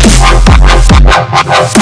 Fuck, fuck, fuck, fuck, fuck, fuck.